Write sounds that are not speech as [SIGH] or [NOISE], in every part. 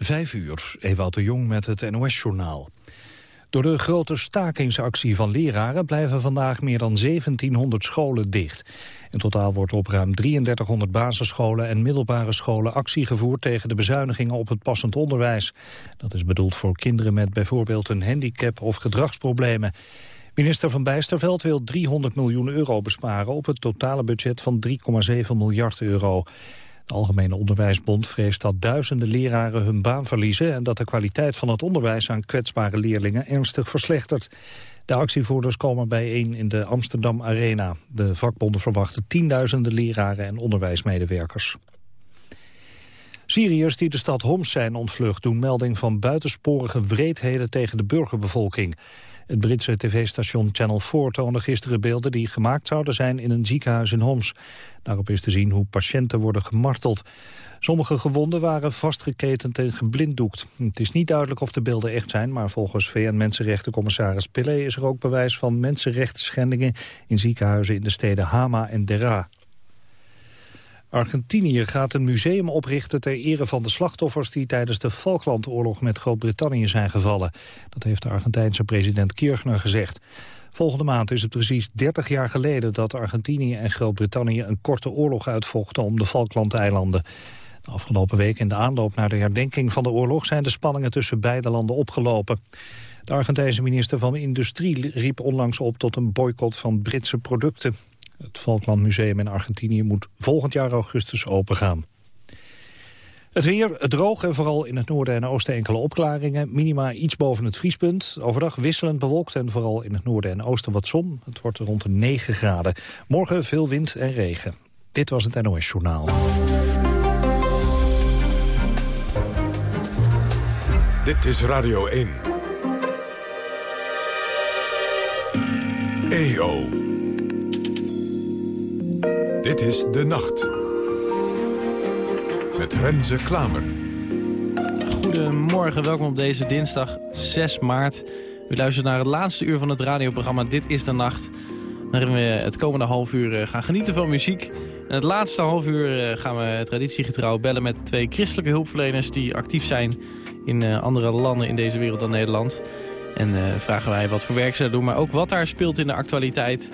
Vijf uur, Ewout de Jong met het NOS-journaal. Door de grote stakingsactie van leraren blijven vandaag meer dan 1700 scholen dicht. In totaal wordt op ruim 3300 basisscholen en middelbare scholen actie gevoerd tegen de bezuinigingen op het passend onderwijs. Dat is bedoeld voor kinderen met bijvoorbeeld een handicap of gedragsproblemen. Minister Van Bijsterveld wil 300 miljoen euro besparen op het totale budget van 3,7 miljard euro. De Algemene Onderwijsbond vreest dat duizenden leraren hun baan verliezen... en dat de kwaliteit van het onderwijs aan kwetsbare leerlingen ernstig verslechtert. De actievoerders komen bijeen in de Amsterdam Arena. De vakbonden verwachten tienduizenden leraren en onderwijsmedewerkers. Syriërs die de stad Homs zijn ontvlucht doen melding van buitensporige wreedheden tegen de burgerbevolking. Het Britse tv-station Channel 4 toonde gisteren beelden die gemaakt zouden zijn in een ziekenhuis in Homs. Daarop is te zien hoe patiënten worden gemarteld. Sommige gewonden waren vastgeketend en geblinddoekt. Het is niet duidelijk of de beelden echt zijn, maar volgens VN-mensenrechtencommissaris Pillay is er ook bewijs van mensenrechten schendingen in ziekenhuizen in de steden Hama en Dera. Argentinië gaat een museum oprichten ter ere van de slachtoffers die tijdens de Falklandoorlog met Groot-Brittannië zijn gevallen. Dat heeft de Argentijnse president Kirchner gezegd. Volgende maand is het precies 30 jaar geleden dat Argentinië en Groot-Brittannië een korte oorlog uitvochten om de Falklandeilanden. De afgelopen week in de aanloop naar de herdenking van de oorlog zijn de spanningen tussen beide landen opgelopen. De Argentijnse minister van Industrie riep onlangs op tot een boycott van Britse producten. Het Falklandmuseum in Argentinië moet volgend jaar augustus opengaan. Het weer, het droog en vooral in het noorden en oosten enkele opklaringen. Minima iets boven het vriespunt. Overdag wisselend bewolkt en vooral in het noorden en oosten wat zon. Het wordt rond de 9 graden. Morgen veel wind en regen. Dit was het NOS Journaal. Dit is Radio 1. EO. Dit is De Nacht. Met Renze Klamer. Goedemorgen, welkom op deze dinsdag 6 maart. U luistert naar het laatste uur van het radioprogramma Dit is de Nacht. Waarin we het komende half uur eh, gaan genieten van muziek. En het laatste half uur eh, gaan we traditiegetrouw bellen met twee christelijke hulpverleners... die actief zijn in eh, andere landen in deze wereld dan Nederland. En vragen wij wat voor werk ze doen, maar ook wat daar speelt in de actualiteit...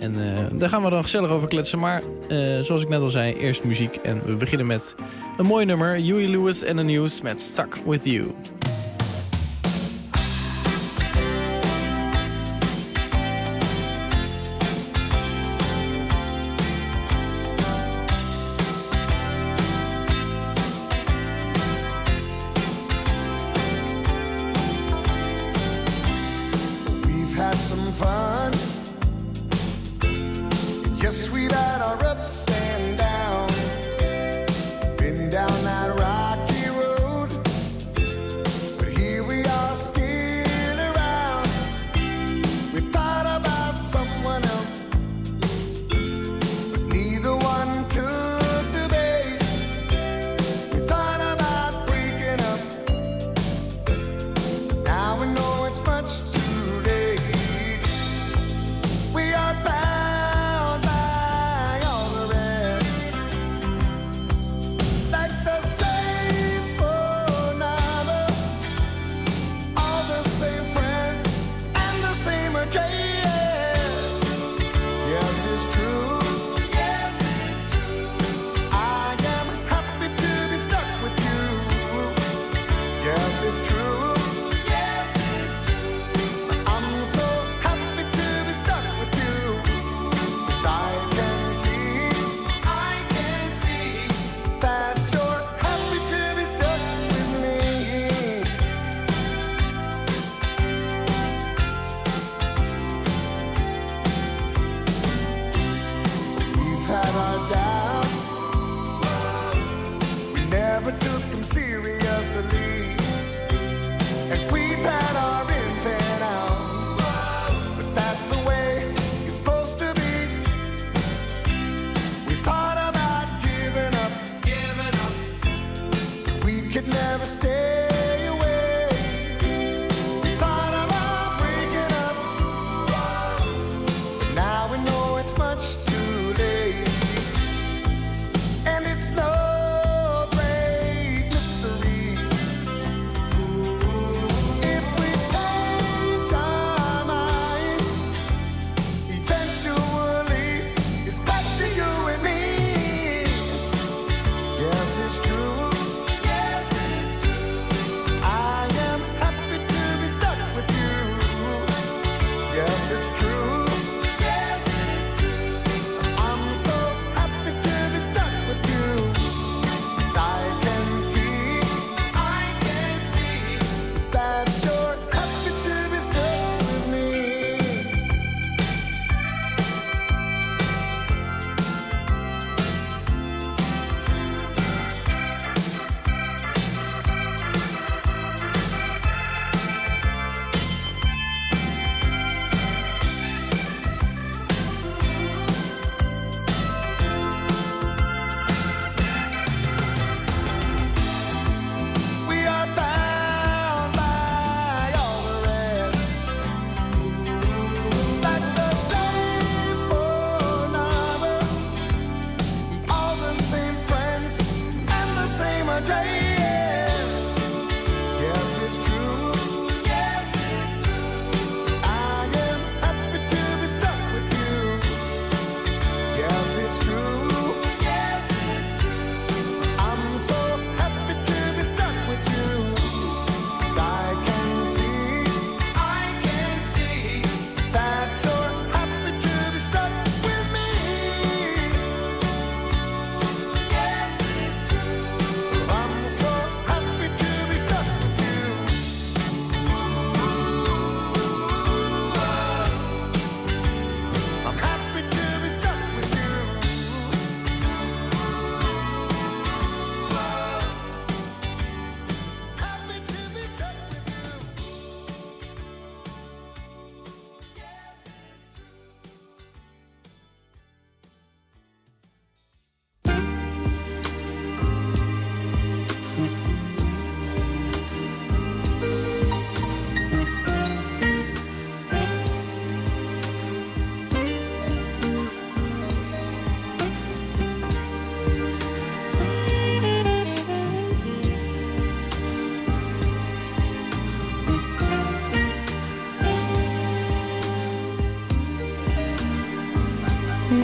En uh, daar gaan we dan gezellig over kletsen. Maar uh, zoals ik net al zei, eerst muziek. En we beginnen met een mooi nummer. Huey Lewis en de News met Stuck With You.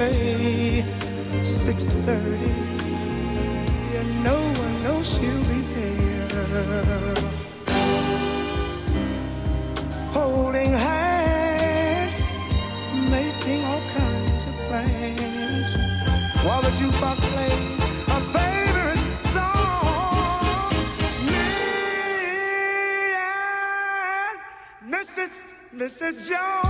cafe, 6.30, and no one knows she'll be there. Holding hands, making all kinds of plans, while the jukebox plays a favorite song. Me and Mrs. Mrs. Jones,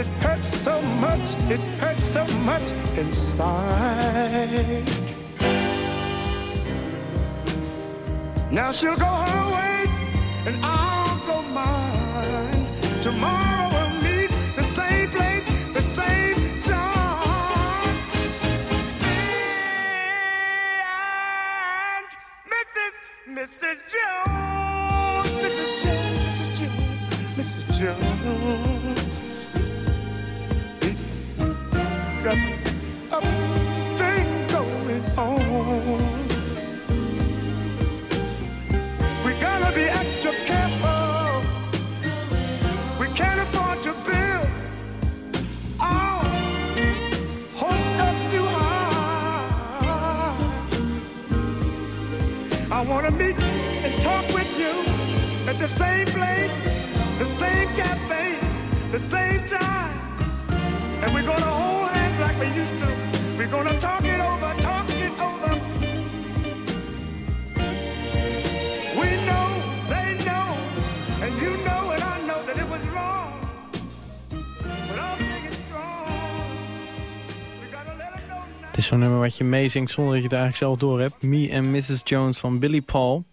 It hurts so much, it hurts so much inside. Now she'll go her way, and I'll same place, the same cafe, the same time. And we're gonna hold hands like we used to. We're gonna talk it over, talk it over. We know, they know, and you know and I know that it was wrong. But our thing is strong. We is zo'n nummer wat je meezingt zonder dat je het eigenlijk zelf door hebt. Me and Mrs. Jones van Billy Paul.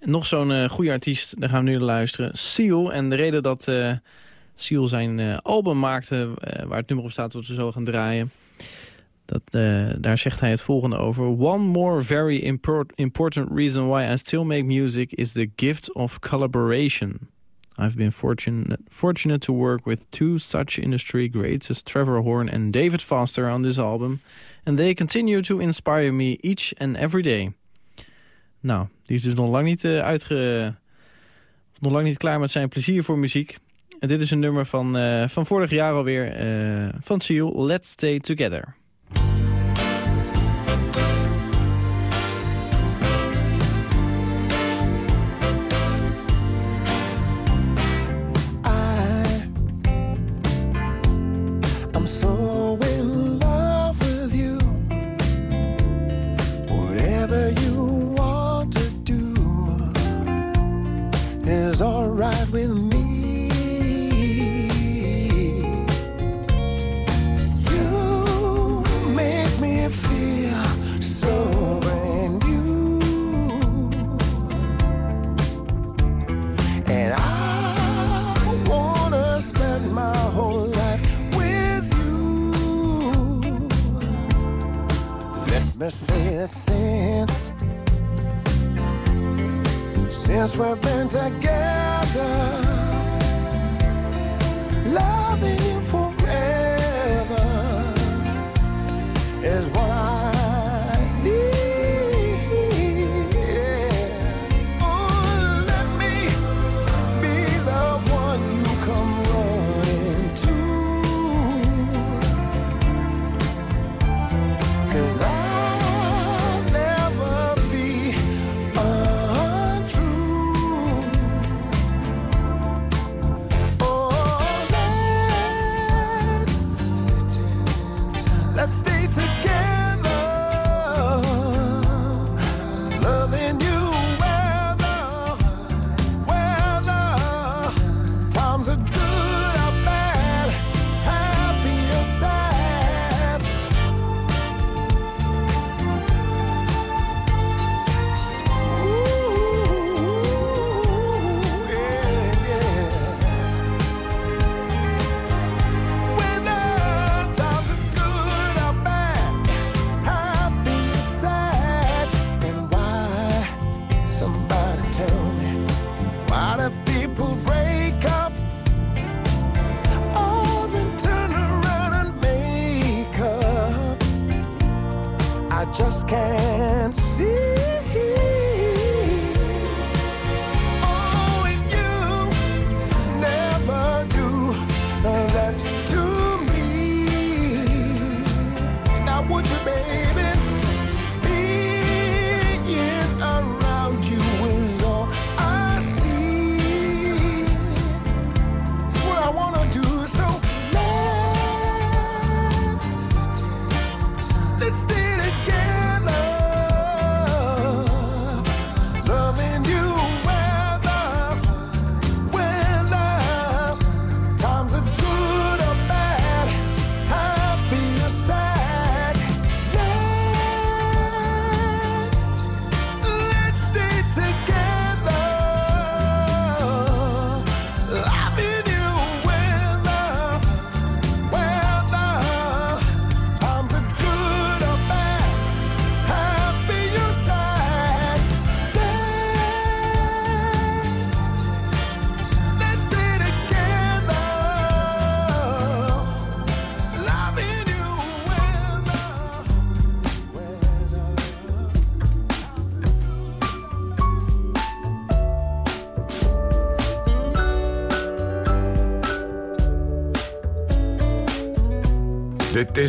Nog zo'n uh, goede artiest, daar gaan we nu naar luisteren. Seal. En de reden dat uh, Seal zijn uh, album maakte, waar het nummer op staat wat we zo gaan draaien... Dat, daar zegt hij het volgende over. One more very import important reason why I still make music... is the gift of collaboration. I've been fortunate, fortunate to work with two such industry greats as Trevor Horn and David Foster on this album. And they continue to inspire me each and every day. Nou, die is dus nog lang niet, uh, uitge... nog lang niet klaar met zijn plezier voor muziek. En dit is een nummer van, uh, van vorig jaar alweer uh, van Seal, Let's Stay Together. said since since we've been together, loving you forever is what I.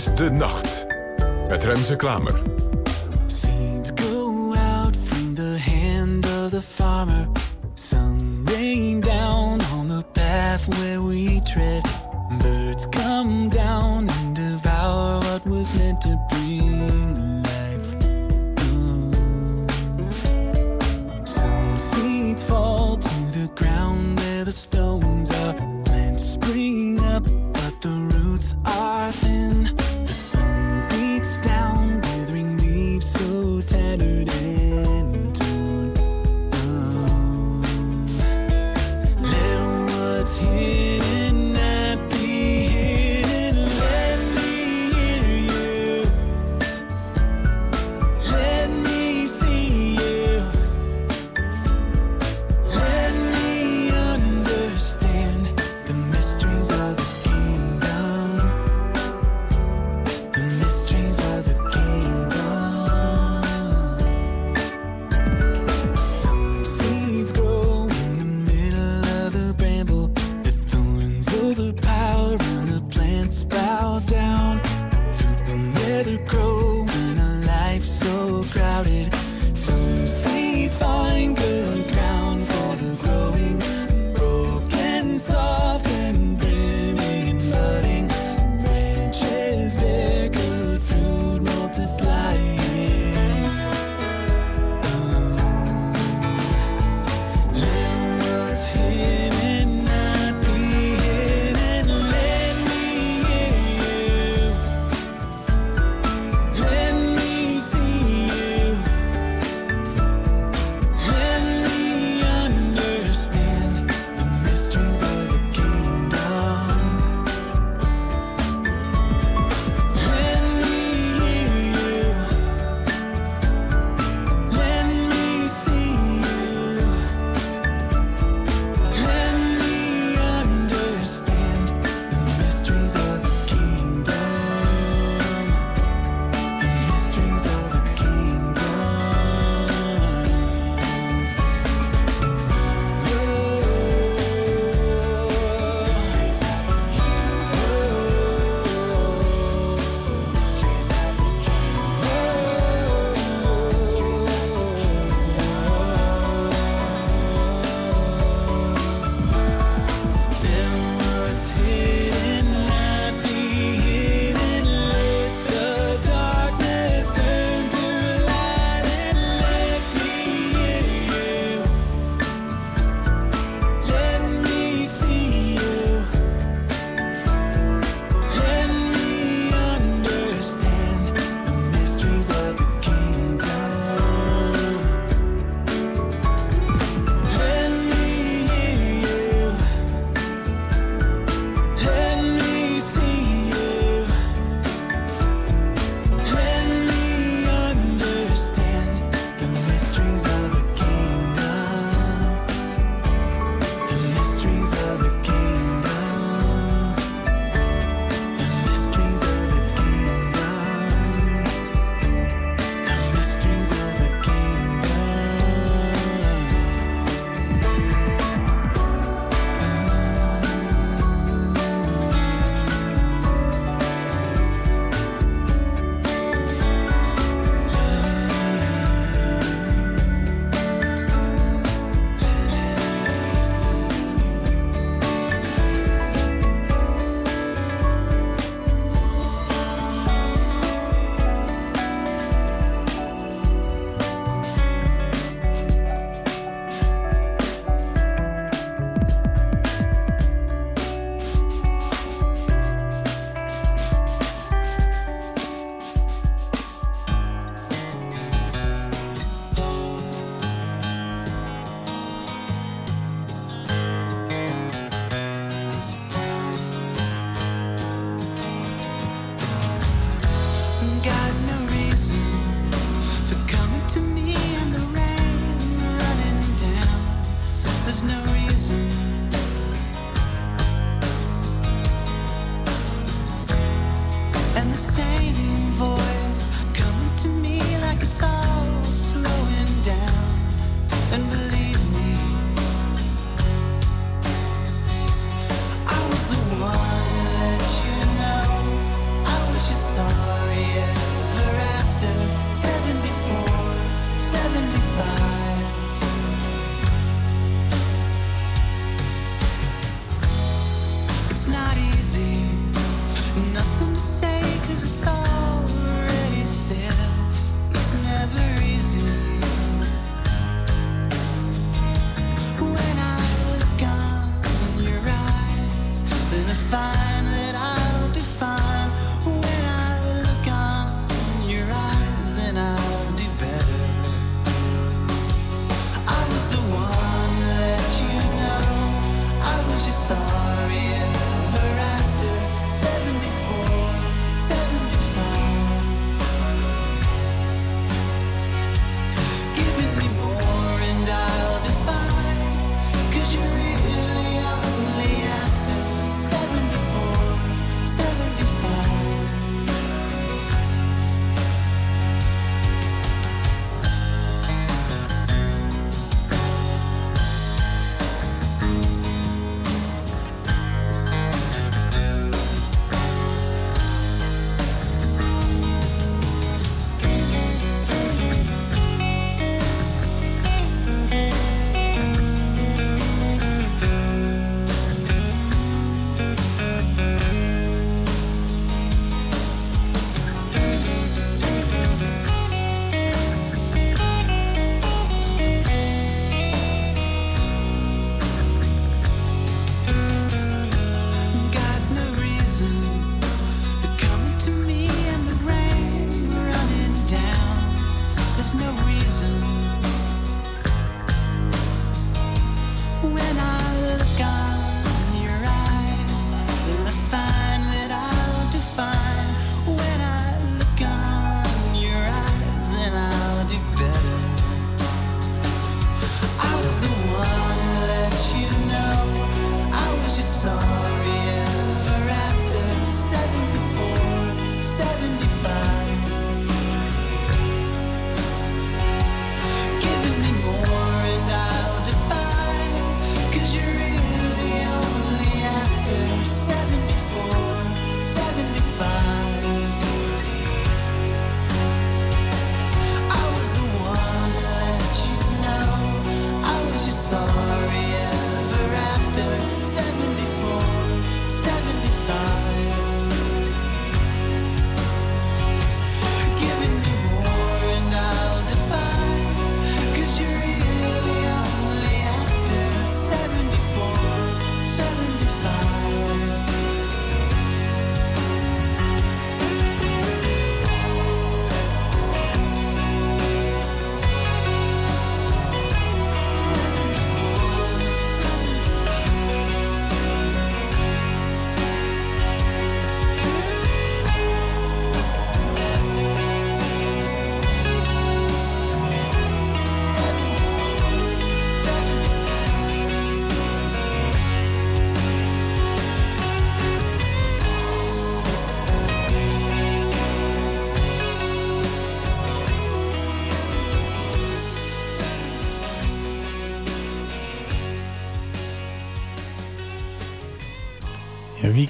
De Nacht. Met Renze Klamer.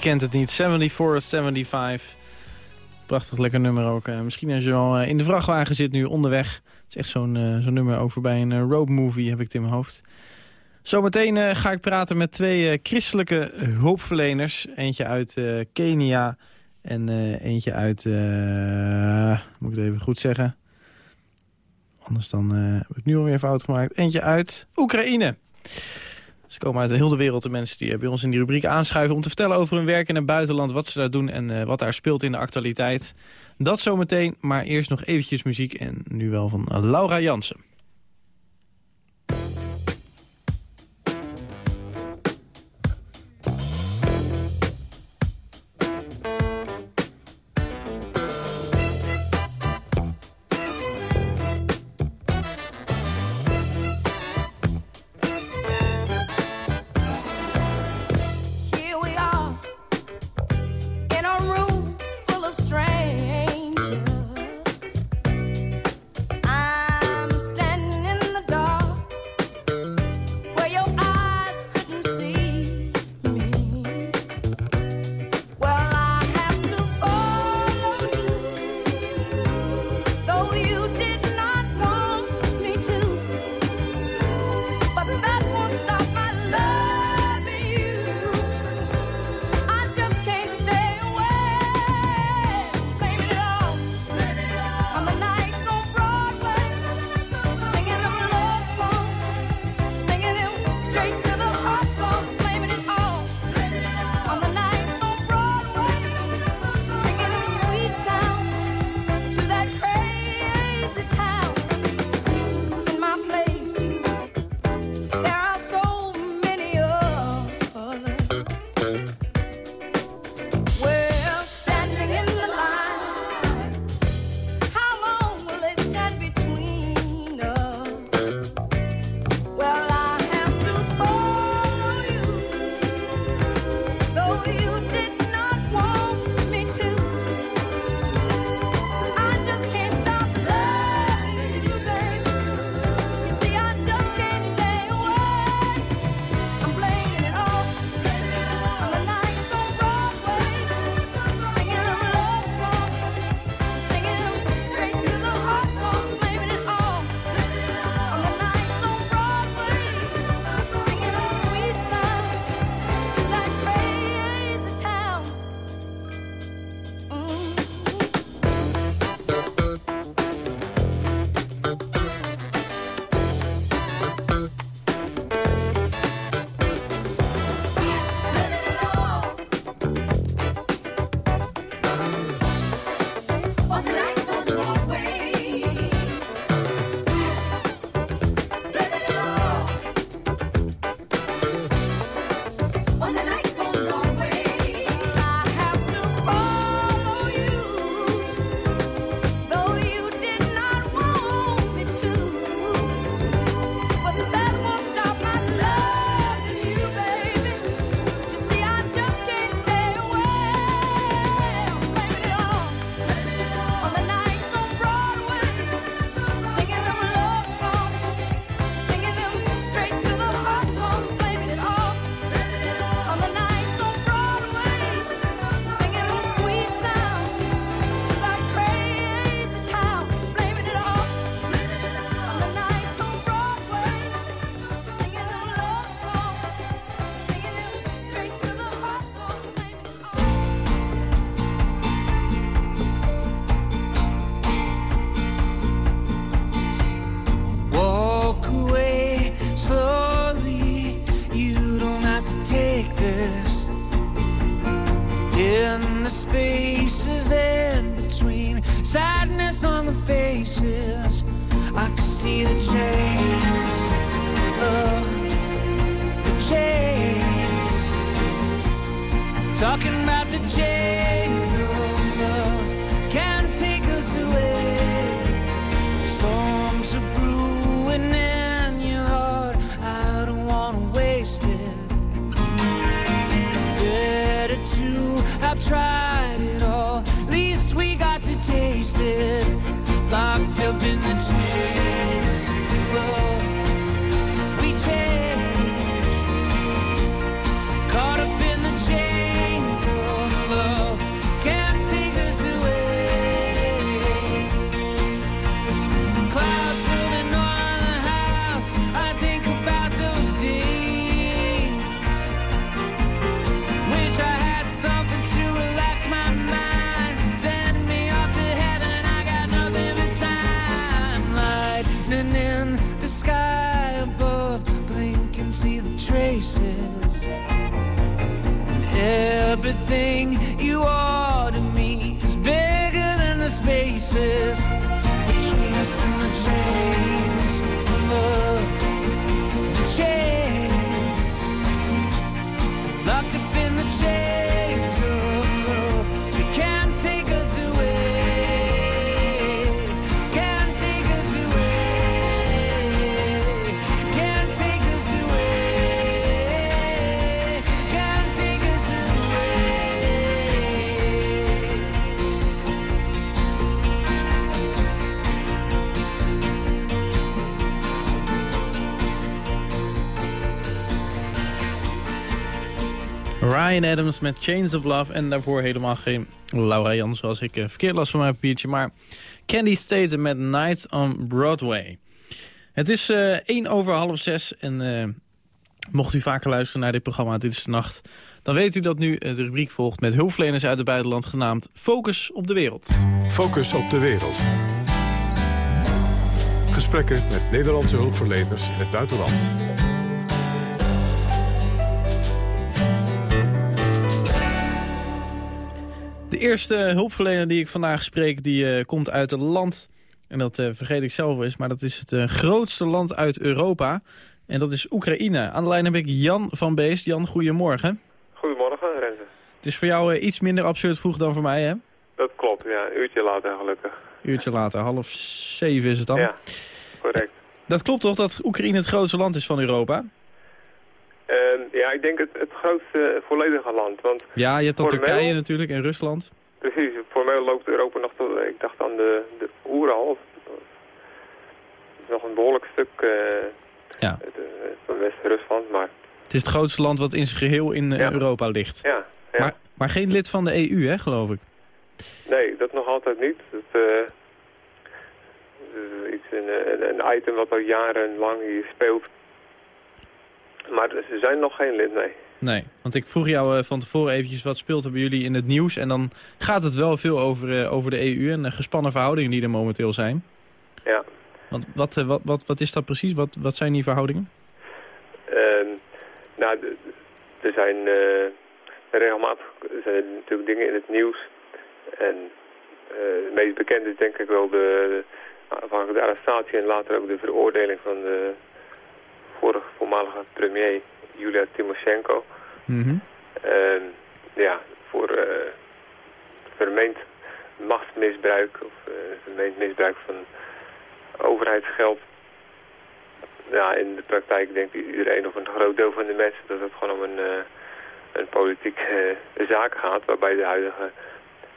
Kent het niet? 74, 75. Prachtig lekker nummer ook. Eh, misschien als je al eh, in de vrachtwagen zit nu onderweg. Het is echt zo'n eh, zo'n nummer over bij een eh, road movie heb ik het in mijn hoofd. Zometeen ga ik praten met twee christelijke hulpverleners. Eentje uit Kenia en eentje uit... moet ik het even goed zeggen? Anders dan heb ik nu alweer fout gemaakt. Eentje uit Oekraïne. Ze komen uit de hele wereld, de mensen die eh, bij ons in die rubriek aanschuiven... om te vertellen over hun werk in het buitenland, wat ze daar doen... en eh, wat daar speelt in de actualiteit. Dat zometeen, maar eerst nog eventjes muziek. En nu wel van eh, Laura Jansen. Adams met Chains of Love. En daarvoor helemaal geen Laura Jan, zoals ik eh, verkeerd las van mijn papiertje. Maar Candy Staten met Nights on Broadway. Het is 1 over half zes. En eh, mocht u vaker luisteren naar dit programma Dit is de Nacht... dan weet u dat nu de rubriek volgt met hulpverleners uit het buitenland... genaamd Focus op de Wereld. Focus op de wereld. Gesprekken met Nederlandse hulpverleners in het buitenland. Eerste hulpverlener die ik vandaag spreek, die eh, komt uit een land... en dat eh, vergeet ik zelf eens, maar dat is het eh, grootste land uit Europa. En dat is Oekraïne. Aan de lijn heb ik Jan van Beest. Jan, goedemorgen. Goedemorgen, Renze. Het is voor jou iets minder absurd vroeg dan voor mij, hè? Dat klopt, ja. Een uurtje later gelukkig. Uurtje later, half zeven is het dan. Ja, correct. Dat klopt toch dat Oekraïne het grootste land is van Europa? Ja, ik denk het, het grootste volledige land. Want Ja, je hebt dan Formeel? Turkije natuurlijk en Rusland. precies, formeel loopt Europa nog tot, ik dacht aan de, de Oeral. Dat is Nog een behoorlijk stuk eh, Ja. eh, van West-Rusland, maar Het is het grootste land wat in zijn geheel in eh, Ja. Europa ligt. ja. ja. Maar, maar geen lid van de EU, hè, geloof ik. Nee, dat nog altijd niet. Dat, is iets, een, een item wat al jarenlang hier speelt. Maar ze zijn nog geen lid, nee. Nee, want ik vroeg jou eh, van tevoren eventjes wat speelt er bij jullie in het nieuws. En dan gaat het wel veel over, eh, over de EU en de gespannen verhoudingen die er momenteel zijn. Ja. Want wat, eh, wat, wat, wat is dat precies? Wat, wat zijn die verhoudingen? Ehm, nou, er zijn eh, regelmatig er zijn natuurlijk dingen in het nieuws. En het meest bekend is denk ik wel de, de arrestatie en later ook de veroordeling van de vorige voormalige premier Julia Timoshenko. Mhm. Ehm, ja, voor eh, vermeend machtsmisbruik of eh, vermeend misbruik van overheidsgeld. Ja, in de praktijk denkt iedereen of een groot deel van de mensen dat het gewoon om een, eh, een politieke zaak gaat. Waarbij de huidige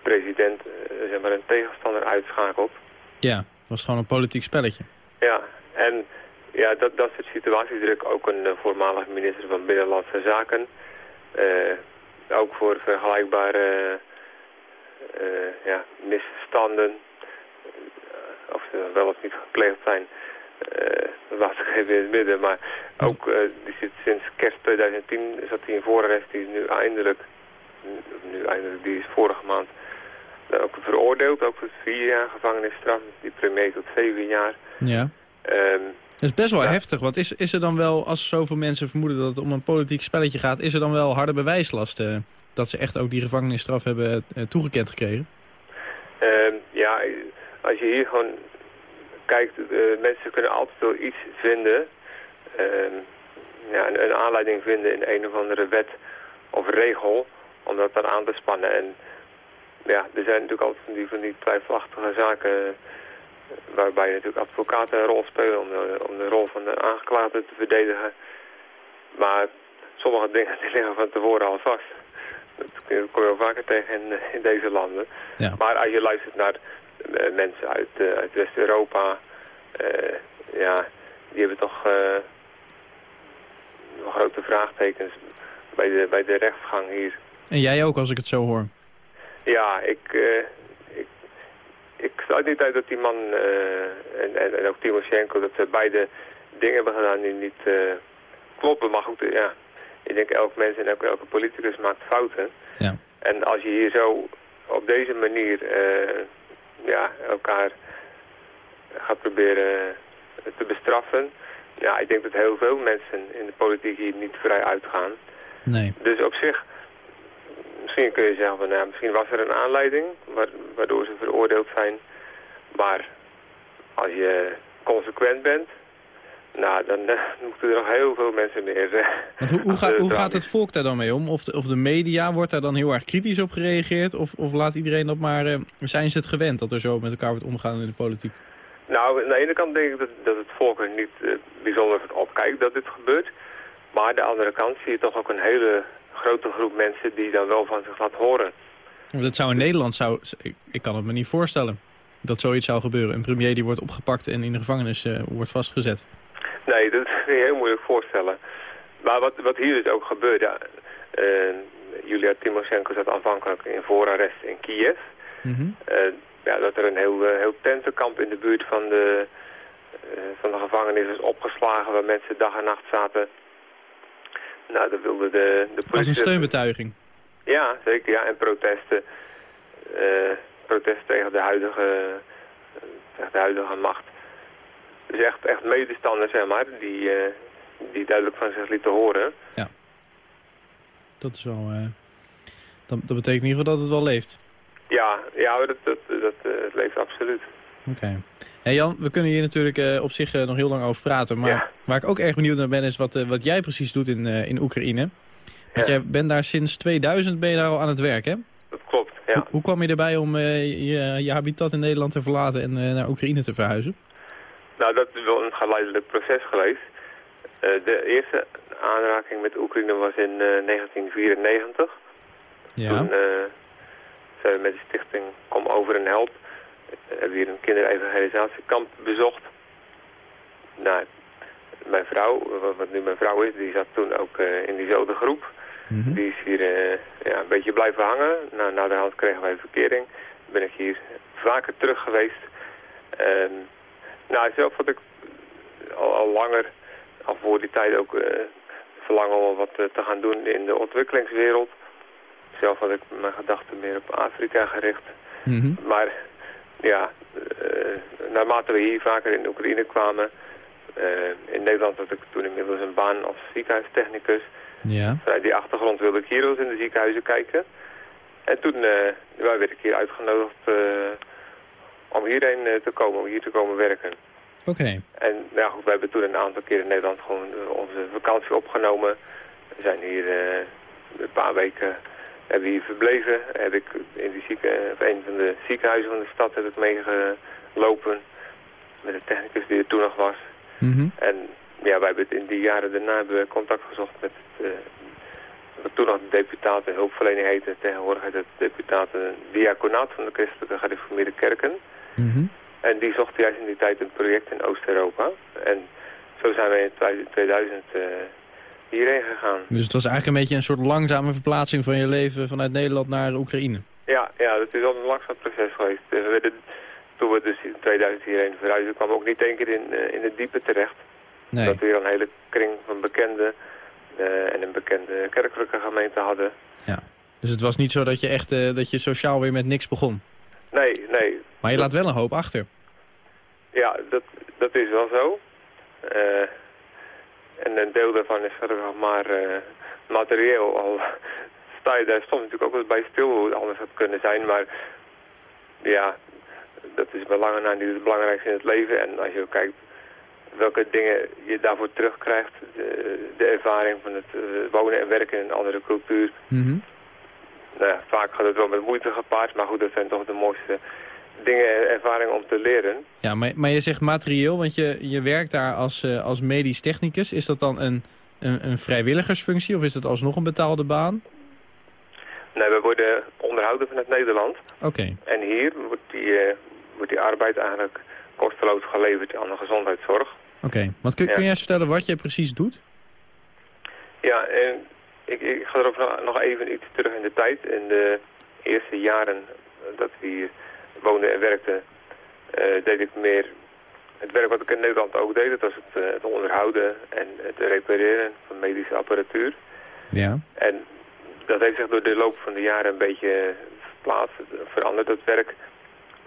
president zeg maar een tegenstander uitschakelt. Ja, het was gewoon een politiek spelletje. Ja, en ja, dat, dat soort situaties druk ook een eh, voormalig minister van Binnenlandse Zaken. eh, ook voor vergelijkbare eh, ja, misstanden, of ze wel of niet gepleegd zijn, dat laat ik even in het midden. Maar ook die zit sinds kerst 2010 zat hij in voorarrest, die is nu eindelijk, nu, eindelijk, die is vorige maand eh, ook veroordeeld, ook tot vier jaar gevangenisstraf, die premier tot zeven jaar. Ja. Ehm, is best wel Ja. heftig. Want is, is er dan wel, als zoveel mensen vermoeden dat het om een politiek spelletje gaat... is er dan wel harde bewijslast eh, dat ze echt ook die gevangenisstraf hebben eh, toegekend gekregen? Ehm, ja, als je hier gewoon kijk, eh, mensen kunnen altijd wel iets vinden. ehm, ja, een, een aanleiding vinden in een of andere wet of regel om dat dan aan te spannen. En ja, er zijn natuurlijk altijd van die, van die twijfelachtige zaken eh, waarbij natuurlijk advocaten een rol spelen om de, om de rol van de aangeklaagde te verdedigen. Maar sommige dingen [LAUGHS] die liggen van tevoren al vast. Dat kom je wel vaker tegen in, in deze landen. Ja. Maar als je luistert naar eh, mensen uit, eh, uit West-Europa, eh, ja, die hebben toch nog grote vraagtekens bij de, bij de rechtsgang hier. En jij ook, als ik het zo hoor. Ja, ik sluit niet uit dat die man eh, en, en, en ook Timoshenko, dat ze beide dingen hebben gedaan die niet eh, kloppen. Maar goed, ja, ik denk elk mens en elke, elke politicus maakt fouten. Ja. En als je hier zo op deze manier eh, ja, elkaar gaat proberen te bestraffen, ja, ik denk dat heel veel mensen in de politiek hier niet vrij uitgaan. Nee. Dus op zich, misschien kun je zeggen van, nou, misschien was er een aanleiding wa- waardoor ze veroordeeld zijn. Maar als je consequent bent, nou, dan eh, moeten er nog heel veel mensen meer. eh, Want hoe, hoe, ga- hoe gaat het volk daar dan mee om? Of de, of de media, wordt daar dan heel erg kritisch op gereageerd? Of, of laat iedereen dat maar... eh, zijn ze het gewend dat er zo met elkaar wordt omgegaan in de politiek? Nou, aan de ene kant denk ik dat, dat het volk er niet eh, bijzonder van opkijkt dat dit gebeurt. Maar aan de andere kant zie je toch ook een hele grote groep mensen die dan wel van zich laat horen. Want het zou in Nederland... Zou, ik, ik kan het me niet voorstellen dat zoiets zou gebeuren. Een premier die wordt opgepakt en in de gevangenis eh, wordt vastgezet. Nee, dat je heel moeilijk voorstellen. Maar wat, wat hier dus ook gebeurt, ja, eh, Julia Timoshenko zat aanvankelijk in voorarrest in Kiev. Mhm. Eh, ja, dat er een heel, heel tentenkamp in de buurt van de, van de gevangenis is opgeslagen, waar mensen dag en nacht zaten. Nou, dat wilde de, de politie... Als een steunbetuiging. Ja, zeker. Ja, en protesten. Protesten tegen de huidige, eh, tegen de huidige macht. Dus echt, echt medestanders, zeg maar, die, eh, die duidelijk van zich lieten horen. Dat is wel... eh, dat, dat betekent in ieder geval dat het wel leeft. Ja, ja dat, dat, dat, het leeft absoluut. Oké. Hey Jan, we kunnen hier natuurlijk op zich nog heel lang over praten. Maar Ja. waar ik ook erg benieuwd naar ben, is wat, wat jij precies doet in, in Oekraïne. Want Ja. jij bent daar sinds 2000 ben je daar al aan het werk, hè? Dat klopt, ja. Hoe, hoe kwam je erbij om eh, je, je habitat in Nederland te verlaten en eh, naar Oekraïne te verhuizen? Nou, dat is wel een geleidelijk proces geweest. Eh, de eerste aanraking met Oekraïne was in eh, 1994. Ja. Toen zijn we met de stichting Kom Over en Help. hebben we hier een kinderevangelisatiekamp bezocht. Nou, mijn vrouw, wat, nu mijn vrouw is, die zat toen ook eh, in diezelfde groep. Mhm. Die is hier eh, ja, een beetje blijven hangen. Nou, na de hand kregen wij verkering. Ben ik hier vaker terug geweest. Ehm, nou, zelf had ik al, al langer, al voor die tijd ook eh, verlangen om wat eh, te gaan doen in de ontwikkelingswereld. Zelf had ik mijn gedachten meer op Afrika gericht. Mhm. Maar ja, eh, naarmate we hier vaker in Oekraïne kwamen... in Nederland had ik toen inmiddels een baan als ziekenhuistechnicus. Ja. Vanuit die achtergrond wilde ik hier eens in de ziekenhuizen kijken. En toen eh, werd ik hier uitgenodigd eh, om hierheen eh, te komen, om hier te komen werken. Oké. En ja, goed, we hebben toen een aantal keer in Nederland gewoon eh, onze vakantie opgenomen. We zijn hier eh, een paar weken hebben hier verbleven. Heb ik in die zieke, een van de ziekenhuizen van de stad heb ik meegelopen. Met de technicus die er toen nog was. Mhm. En ja, wij hebben in die jaren daarna hebben we contact gezocht met het, eh, wat toen nog de deputaten hulpverlening heette. Tegenwoordig heet het deputaten diaconaat van de christelijke gereformeerde kerken. Mhm. En die zochten juist in die tijd een project in Oost-Europa. En zo zijn wij in 2000 eh, hierheen gegaan. Dus het was eigenlijk een beetje een soort langzame verplaatsing van je leven vanuit Nederland naar Oekraïne. Ja, ja, dat is al een langzaam proces geweest. Eh, We werden, toen we dus in 2000 hierheen verhuisden, kwamen we ook niet één keer in, in het diepe terecht. Nee. Dat we hier een hele kring van bekenden eh, en een bekende kerkelijke gemeente hadden. Dus het was niet zo dat je echt eh, dat je sociaal weer met niks begon. Nee, nee, Maar je laat wel een hoop achter. ja, dat, dat is wel zo. Eh, en een deel daarvan is gelukkig maar materieel. Al [LAUGHS] sta je daar soms natuurlijk ook wel bij stil hoe het anders had kunnen zijn. Maar ja, dat is na niet het belangrijkste in het leven. En als je kijkt welke dingen je daarvoor terugkrijgt, de, de ervaring van het eh, wonen en werken in een andere cultuur. Mhm. Nou ja, vaak gaat het wel met moeite gepaard, maar goed, dat zijn toch de mooiste dingen en ervaringen om te leren. Ja, maar, maar je zegt materieel, want je, je werkt daar als, eh, als medisch technicus. Is dat dan een, een, een vrijwilligersfunctie of is dat alsnog een betaalde baan? Nee, we worden onderhouden vanuit Nederland. Oké, En hier wordt die, eh, wordt die arbeid eigenlijk kosteloos geleverd aan de gezondheidszorg. Oké. Want kun, kun jij eens vertellen wat je precies doet? Ja, en ik, ik ga erop nog- nog even iets terug in de tijd. In de eerste jaren dat we hier woonden en werkten, eh, deed ik meer het werk wat ik in Nederland ook deed. Dat was het, eh, het onderhouden en het repareren van medische apparatuur. Ja. En dat heeft zich door de loop van de jaren een beetje verplaatst, veranderd, het werk.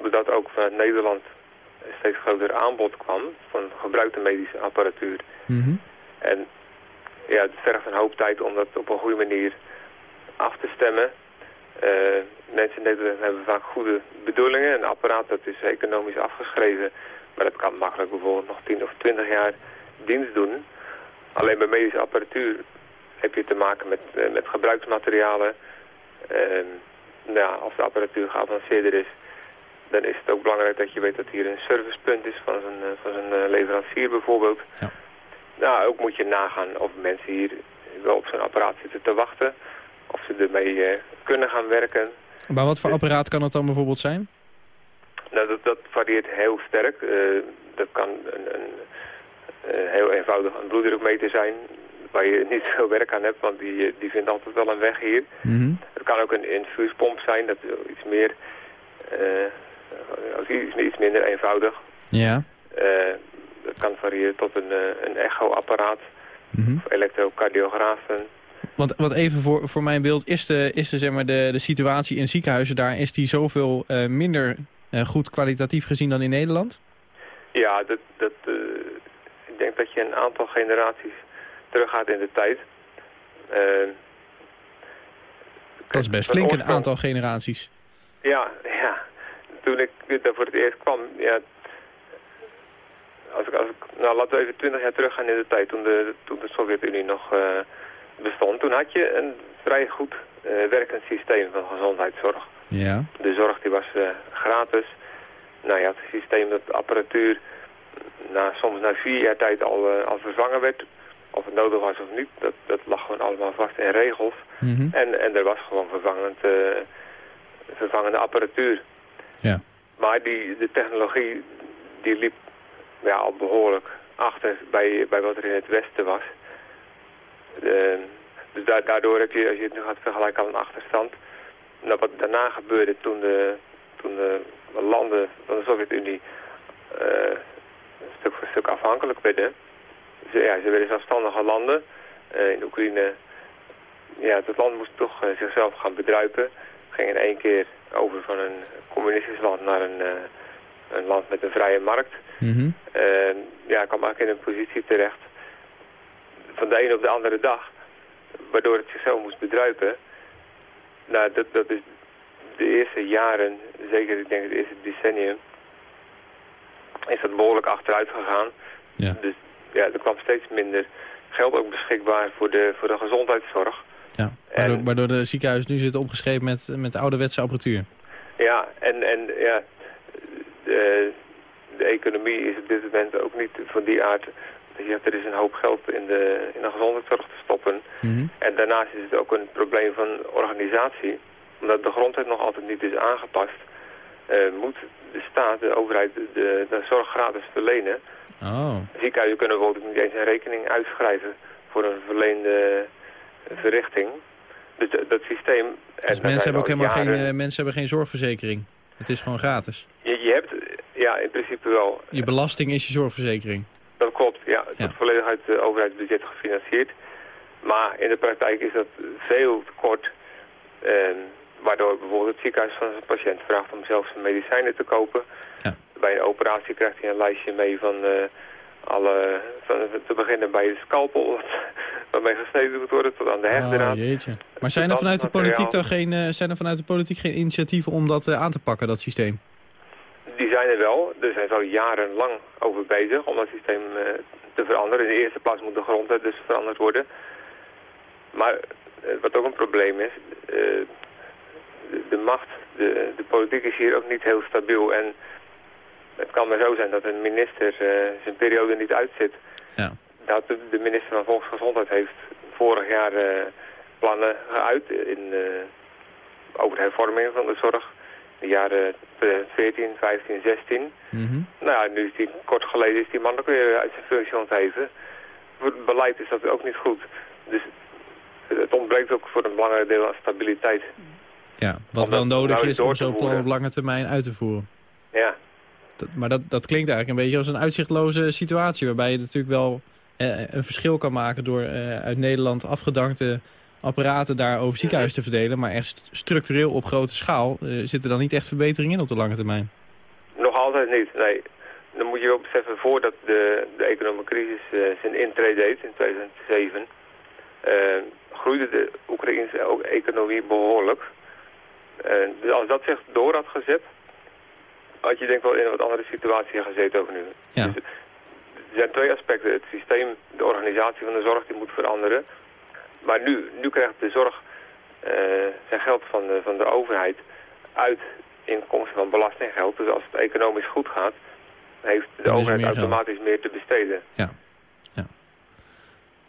Doordat ook vanuit Nederland steeds groter aanbod kwam van gebruikte medische apparatuur. Mhm. En ja, het vergt een hoop tijd om dat op een goede manier af te stemmen. Eh, mensen in Nederland hebben vaak goede bedoelingen. Een apparaat dat is economisch afgeschreven, maar dat kan makkelijk bijvoorbeeld nog 10 of 20 jaar dienst doen. Alleen bij medische apparatuur heb je te maken met, eh, met gebruiksmaterialen. Ehm, nou ja, als de apparatuur geavanceerder is, dan is het ook belangrijk dat je weet dat hier een servicepunt is van zo'n eh, van zo'n eh, leverancier bijvoorbeeld. Ja. Nou, ook moet je nagaan of mensen hier wel op zo'n apparaat zitten te wachten. Of ze ermee eh, kunnen gaan werken. Maar wat voor apparaat kan het dan bijvoorbeeld zijn? Nou, dat, dat varieert heel sterk. Dat kan een, een heel eenvoudig een bloeddrukmeter zijn... waar je [LAUGHS] niet veel werk aan hebt, want die, die vindt altijd wel een weg hier. Mhm. Het kan ook een infuuspomp zijn, dat is iets meer... eh, iets, iets minder eenvoudig. Ja. Eh, dat kan variëren tot een, eh, een echoapparaat, Mhm. of elektrocardiografen. Want, want even voor, voor mijn beeld, is, de, is de, zeg maar, de, de situatie in ziekenhuizen daar... is die zoveel eh, minder eh, goed kwalitatief gezien dan in Nederland? Ja, dat, dat, eh, ik denk dat je een aantal generaties teruggaat in de tijd. Eh, Dat is best flink, een aantal generaties. Ja, [LAUGHS] ja. Toen ik daar voor het eerst kwam, ja, als ik, als ik, nou laten we even twintig jaar teruggaan in de tijd, toen de, toen de Sovjet-Unie nog eh, bestond. Toen had je een vrij goed eh, werkend systeem van gezondheidszorg. Ja. De zorg die was eh, gratis. Nou, je had een systeem dat de apparatuur na, soms na vier jaar tijd al, al vervangen werd. Of het nodig was of niet, dat, dat lag gewoon allemaal vast in regels. Mhm. En, en er was gewoon vervangend, eh, vervangende apparatuur. Ja. Maar die, de technologie die liep ja, al behoorlijk achter bij, bij wat er in het westen was. Eh, dus da- daardoor heb je, als je het nu gaat vergelijken, al een achterstand. Nou, wat daarna gebeurde toen de, toen de landen van de Sovjet-Unie eh, stuk voor stuk afhankelijk werden. Ze, ja, ze werden zelfstandige landen. Eh, in Oekraïne, ja, het land moest toch eh, zichzelf gaan bedruipen. Ging in één keer over van een communistisch land naar een, eh, een land met een vrije markt. Mhm. En ja, kwam eigenlijk in een positie terecht van de een op de andere dag, waardoor het zichzelf moest bedruipen. Nou, dat, dat is de eerste jaren, zeker ik denk het eerste decennium, is dat behoorlijk achteruit gegaan. Ja. Dus ja, er kwam steeds minder geld ook beschikbaar voor de, voor de gezondheidszorg. Ja. Waardoor, En- waardoor de ziekenhuizen nu zitten opgeschreven met, met ouderwetse apparatuur. Ja, en, en ja, de, de economie is op dit moment ook niet van die aard je er is een hoop geld in de, in de gezondheidszorg te stoppen. Mhm. En daarnaast is het ook een probleem van organisatie. Omdat de grondwet nog altijd niet is aangepast, eh, moet de staat, de overheid, de, de zorg gratis verlenen. Oh. Ziekenhuizen kunnen bijvoorbeeld niet eens een rekening uitschrijven voor een verleende verrichting. Dus dat, systeem... en Dus mensen hebben ook al helemaal geen, jaren- eh, mensen hebben geen zorgverzekering. Het is gewoon gratis. Je, je hebt, ja, in principe wel. Je belasting is je zorgverzekering. Dat klopt, ja. Het Ja. wordt volledig uit de overheidsbudget gefinancierd. Maar in de praktijk is dat veel te kort. En waardoor bijvoorbeeld het ziekenhuis van zijn patiënt vraagt om zelf zijn medicijnen te kopen. Ja. Bij een operatie krijgt hij een lijstje mee van eh, alle... Van, te beginnen bij de scalpel, wat, waarmee gesneden moet worden, tot aan de hechtraad. Oh. Maar zijn er vanuit de politiek dan geen, eh, zijn er vanuit de politiek geen initiatieven om dat eh, aan te pakken, dat systeem? die zijn er wel. Er zijn zo jarenlang over bezig om dat systeem eh, te veranderen. In de eerste plaats moet de grondwet dus veranderd worden. Maar wat ook een probleem is, de, macht, de, de politiek is hier ook niet heel stabiel. En het kan maar zo zijn dat een minister zijn periode niet uitzit. Ja. Dat de, minister van Volksgezondheid heeft vorig jaar eh, plannen geuit in, eh, over de hervorming van de zorg. De jaren 2014, 15, 16. Mhm. Nou ja, nu is die, kort geleden is die man ook weer uit zijn functie ontheven. Voor het beleid is dat ook niet goed. Dus het ontbreekt ook voor een belangrijk deel aan stabiliteit. Ja, wat wel nodig nou is om zo'n plan op lange termijn uit te voeren. Ja, Dat- maar dat, dat klinkt eigenlijk een beetje als een uitzichtloze situatie... waarbij je natuurlijk wel eh, een verschil kan maken... door eh, uit Nederland afgedankte apparaten daar over ziekenhuis te verdelen... maar echt st- structureel op grote schaal eh, zit er dan niet echt verbetering in op de lange termijn. nog altijd niet. Nee, dan moet je wel beseffen, voordat de, de economische crisis eh, zijn intrede deed in 2007... eh, groeide de Oekraïnse ook economie behoorlijk. Eh, dus als dat zich door had gezet, had je denk ik wel in een wat andere situatie gezeten over nu. Ja. Dus, er zijn twee aspecten. Het systeem, de organisatie van de zorg, die moet veranderen. Maar nu, nu krijgt de zorg eh, zijn geld van de, van de overheid uit inkomsten van belastinggeld. Dus als het economisch goed gaat, heeft de Dan er overheid meer geld. automatisch meer te besteden.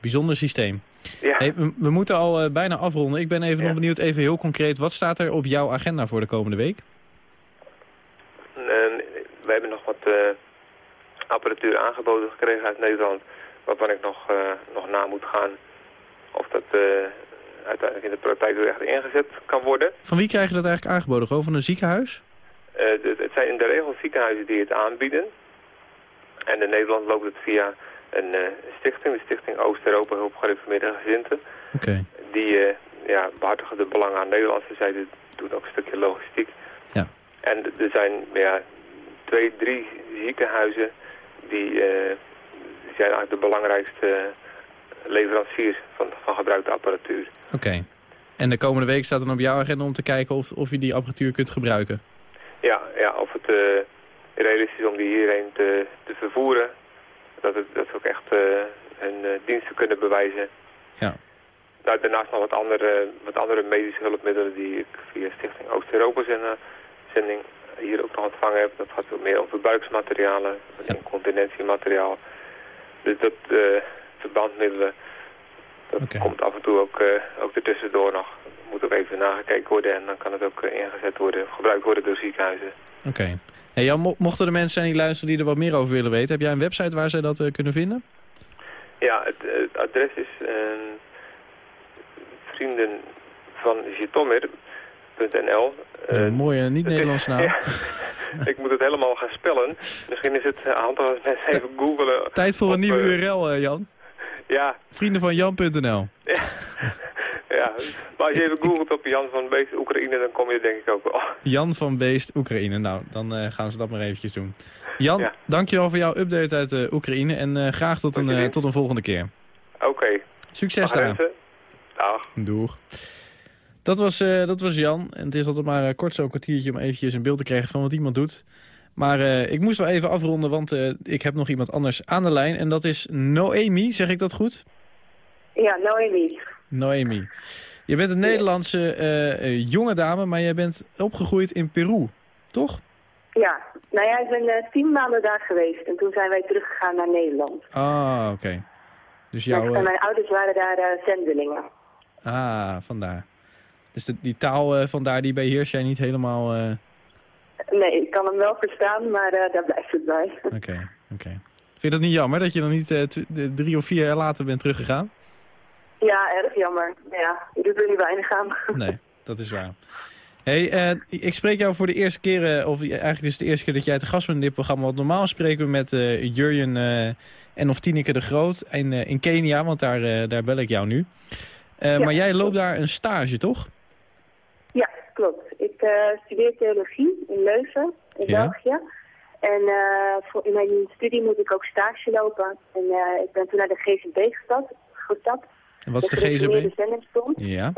Bijzonder systeem. Ja, Hey, we, we moeten al eh, bijna afronden. Ik ben even Ja. nog benieuwd, even heel concreet... wat staat er op jouw agenda voor de komende week? en we hebben nog wat eh, apparatuur aangeboden gekregen uit Nederland, waarvan ik nog, eh, nog na moet gaan of dat eh, uiteindelijk in de praktijk weer echt ingezet kan worden. Van wie krijg je dat eigenlijk aangeboden? Gewoon van een ziekenhuis? Eh, het, het zijn in de regel ziekenhuizen die het aanbieden. En in Nederland loopt het via een stichting, de Stichting Oost-Europa Hulp Gereformeerde Gezinten. Oké. Die ja, behartigen de belangen aan de Nederlandse zijde, doen ook een stukje logistiek. Ja. En er zijn ja, twee, drie ziekenhuizen die, eh, die zijn eigenlijk de belangrijkste leveranciers van, van gebruikte apparatuur. Oké. En de komende week staat dan op jouw agenda om te kijken of, of je die apparatuur kunt gebruiken. Ja, ja of het eh, realistisch is om die hierheen te, te vervoeren. Dat, het, dat ze ook echt eh, hun eh, diensten kunnen bewijzen. Ja. Nou, daarnaast nog wat andere, wat andere medische hulpmiddelen die ik via Stichting Oost-Europa zending hier ook nog ontvangen heb. Dat gaat veel meer over buiksmaterialen, Ja. incontinentiemateriaal. Dus dat eh, verbandmiddelen, dat komt af en toe ook, eh ook ertussendoor nog. Moet ook even nagekeken worden en dan kan het ook eh, ingezet worden, gebruikt worden door ziekenhuizen. Oké. Hey Jan, mo- mochten er mensen zijn die luisteren die er wat meer over willen weten... heb jij een website waar zij dat kunnen vinden? Ja, het, het adres is eh, vrienden van Jitomir.nl. Een Eh, mooie niet-Nederlands naam. [LAUGHS] Ja. ik moet het helemaal gaan spellen. Misschien is het eh, handig als mensen even googelen. Tijd voor op, een nieuwe eh, URL, Jan. Ja, Vrienden van Jan.nl. [LAUGHS] ja. Maar als je even googelt op Jan van Beest Oekraïne, dan kom je denk ik ook wel. [LAUGHS] Jan van Beest, Oekraïne. Nou, dan gaan ze dat maar eventjes doen. Jan, Ja. dankjewel voor jouw update uit Oekraïne. En graag tot een, tot een volgende keer. Oké. Succes daar. Dag. Doeg. Dat was, eh, dat was Jan. En het is altijd maar eh, kort zo'n kwartiertje om eventjes een beeld te krijgen van wat iemand doet. Maar eh, ik moest wel even afronden, want ik heb nog iemand anders aan de lijn. En dat is Noemi, zeg ik dat goed? Ja, Noemi. Noemi. Je bent een Nederlandse eh, jonge dame, maar jij bent opgegroeid in Peru, toch? Ja, nou ja, ik ben tien maanden daar geweest en toen zijn wij teruggegaan naar Nederland. Ah, oké. Dus jouw... en mijn ouders waren daar zendelingen. ah, vandaar. Dus de, die taal eh, vandaar, die beheers jij niet helemaal... eh, Nee, ik kan hem wel verstaan, maar eh, daar blijft het bij. [LAUGHS] Oké, oké. Vind je dat niet jammer dat je dan niet drie of vier jaar later bent teruggegaan? Ja, erg jammer. Ja, je doet er niet weinig aan. [LAUGHS] Nee, dat is waar. Hey, ik spreek jou voor de eerste keer, of eigenlijk is het de eerste keer dat jij te gast bent in dit programma. Want normaal spreken we met Jurjen en of Tineke de Groot in, in Kenia, want daar, daar bel ik jou nu. Ja, maar jij loopt daar een stage, toch? Klopt. Ik eh, studeer theologie in Leuven, in Ja. België. En eh, voor, in mijn studie moet ik ook stage lopen. En eh, ik ben toen naar de GZB gestapt. gestapt En wat is de GZB? zendingsbond. Ja,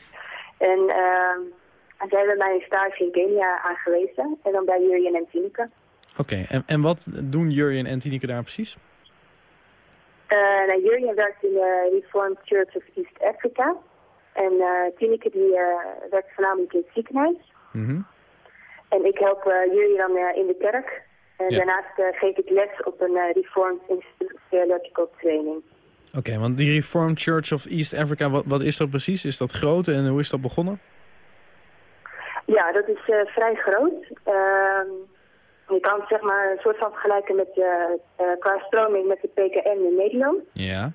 [LAUGHS] En ehm, En zij hebben mij een stage in Kenia aangewezen. En dan bij Jurjen en Tineke. Oké, en, en wat doen Jurjen en Tineke daar precies? Uh, nou, Jurjen werkt in de Reformed Church of East Africa. En uh, Tineke die, uh, werkt voornamelijk in het ziekenhuis. Mhm. En ik help uh, Jurjen dan in de kerk. En Ja. daarnaast geef ik les op een Reformed Institute of Theological Training. Oké, want die Reformed Church of East Africa, wat, wat is dat precies? Is dat groot en hoe is dat begonnen? Ja, dat is uh, vrij groot. Ehm je kan het zeg maar een soort van vergelijken met uh, qua stroming met de PKN in Nederland. Ja.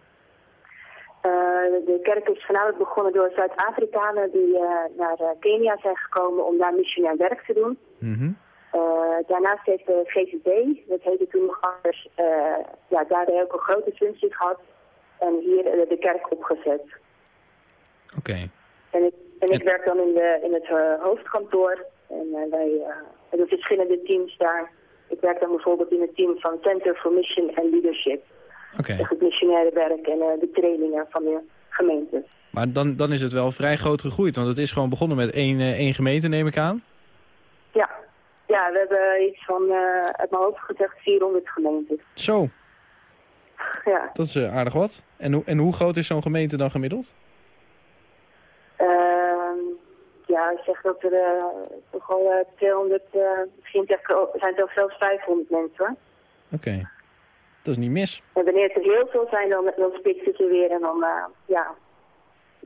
Uh, de kerk is voornamelijk begonnen door Zuid-Afrikanen die uh, naar uh, Kenia zijn gekomen om daar missionair werk te doen. Mhm. Daarnaast heeft de GCD, dat heette toen nog anders, ja, daar ook een grote functie gehad en hier de kerk opgezet. Oké. En ik, en ik En- werk dan in, de, in het hoofdkantoor en wij hebben verschillende teams daar. Ik werk dan bijvoorbeeld in het team van Center for Mission and Leadership. Oké. Echt het missionaire werk en uh, de trainingen van de gemeentes. Maar dan, dan is het wel vrij groot gegroeid, want het is gewoon begonnen met één, eh, één gemeente, neem ik aan. Ja, ja we hebben iets van, uh, uit mijn hoofd gezegd, 400 gemeentes. Zo, Ja, dat is eh, aardig wat. En, hoe en hoe groot is zo'n gemeente dan gemiddeld? Ehm ja, ik zeg dat er uh, toch al uh, 200, uh, misschien zijn het zelfs 500 mensen. Oké, dat is niet mis. En wanneer het er heel veel zijn, dan, dan spitsen ze weer en dan, uh, ja,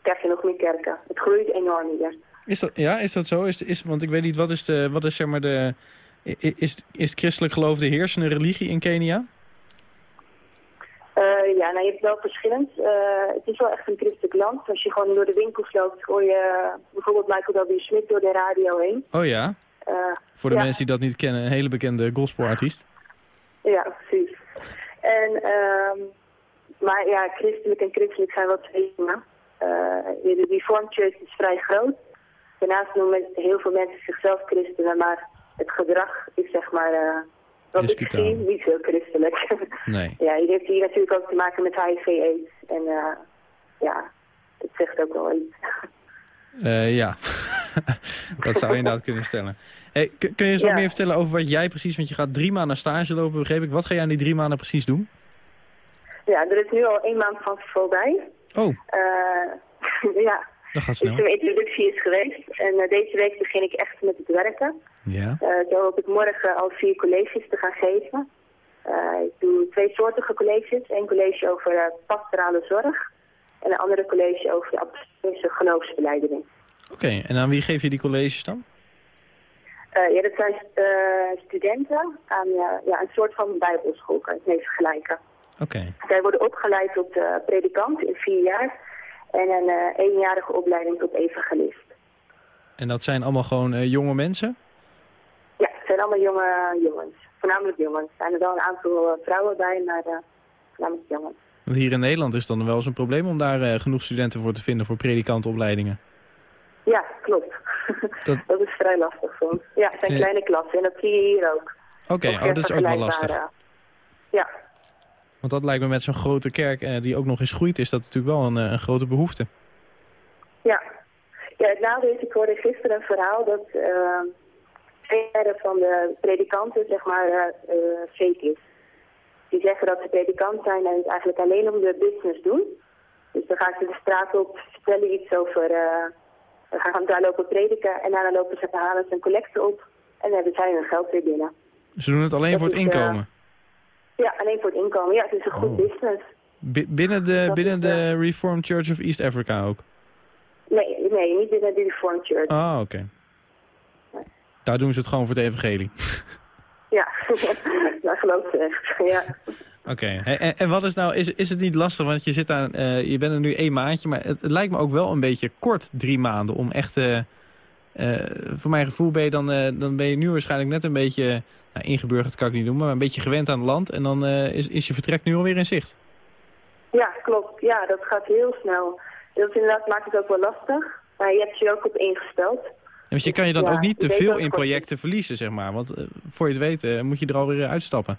krijg je nog meer kerken. Het groeit enorm hier. Is dat, ja, is dat zo? Is, is, want ik weet niet, wat is, de, wat is zeg maar de... Is, is het christelijk geloof de heersende religie in Kenia? Uh, ja, nou, je hebt wel verschillend. Uh, het is wel echt een christelijk land. Als je gewoon door de winkels loopt, hoor je uh, bijvoorbeeld Michael W. Smith door de radio heen. Oh ja, voor de Ja. mensen die dat niet kennen, een hele bekende gospelartiest. ja, precies. En, ehm maar ja, christelijk en christelijk zijn wel twee dingen. Uh, de Reformed Church is vrij groot. Daarnaast noemen heel veel mensen zichzelf christenen, maar het gedrag is zeg maar, uh, wat ik zie, niet zo christelijk. [LAUGHS] Nee. ja, je heeft hier natuurlijk ook te maken met HIV-AIDS. En uh, ja, het zegt ook wel iets. Eh, ja, [LAUGHS] dat zou je inderdaad kunnen stellen. Hey, kun je eens wat Ja. meer vertellen over wat jij precies... want je gaat drie maanden stage lopen, begreep ik. Wat ga jij in die drie maanden precies doen? Ja, er is nu al één maand van voorbij. Oh, Uh, [LAUGHS] ja, dat gaat dus snel. mijn introductie is geweest. En uh, deze week begin ik echt met het werken. Ja. Uh, zo hoop ik morgen al vier colleges te gaan geven. Ik doe twee soortige colleges. Eén college over pastorale zorg. En een andere college over de apostolische geloofsbeleiding. Oké, en aan wie geef je die colleges dan? Uh, ja, dat zijn uh, studenten aan uh, ja, een soort van bijbelschool, kan ik het mee vergelijken. Oké, Zij worden opgeleid tot predikant in vier jaar en een eenjarige opleiding tot evangelist. en dat zijn allemaal gewoon eh, jonge mensen? Ja, het zijn allemaal jonge jongens. Voornamelijk jongens. Er zijn er wel een aantal vrouwen bij, maar voornamelijk jongens. Want hier in Nederland is dan wel eens een probleem om daar eh, genoeg studenten voor te vinden voor predikantenopleidingen. Ja, klopt. [LAUGHS] Dat- Dat... is vrij lastig soms. Ja, het zijn Ja. kleine klassen en dat zie je hier ook. Oké, oh, dat is ook wel lastig. Ja, Want dat lijkt me met zo'n grote kerk eh, die ook nog eens groeit, is dat natuurlijk wel een, eh, een grote behoefte. ja. Ja, het nadeel is, ik hoorde gisteren een verhaal dat uh, van de predikanten, zeg maar, uh, uh, fake is. Die zeggen dat ze predikant zijn en het eigenlijk alleen om de business doen. Dus dan gaan ze de straat op, vertellen iets over, uh, we gaan daar lopen prediken en daarna lopen ze halen ze een collecte op en dan hebben zij hun geld weer binnen. Ze doen het alleen Dat voor het is, eh, inkomen. Ja, alleen voor het inkomen. Ja, het is een goed Oh. business. Bi- binnen de, dat binnen is, de Reformed Church of East Africa ook? Nee, nee, niet binnen de Reformed Church. Ah, oké. Daar doen ze het gewoon voor het evangelie. Ja, [LAUGHS] dat geloof ik echt. Ja. Oké, en, en- en wat is nou, is, is het niet lastig, want je, zit aan, eh, je bent er nu één maandje, maar het, het lijkt me ook wel een beetje kort, drie maanden, om echt, eh, eh, voor mijn gevoel ben je dan, dan ben je nu waarschijnlijk net een beetje, nou, ingeburgerd kan ik niet doen, maar een beetje gewend aan het land en dan is, is je vertrek nu alweer in zicht. ja, klopt. Ja, dat gaat heel snel. Dat inderdaad maakt het ook wel lastig. Maar je hebt je ook op ingesteld. En want je kan je dan Ja, ook niet te veel in projecten verliezen, zeg maar, want voor je het weet moet je er alweer uitstappen.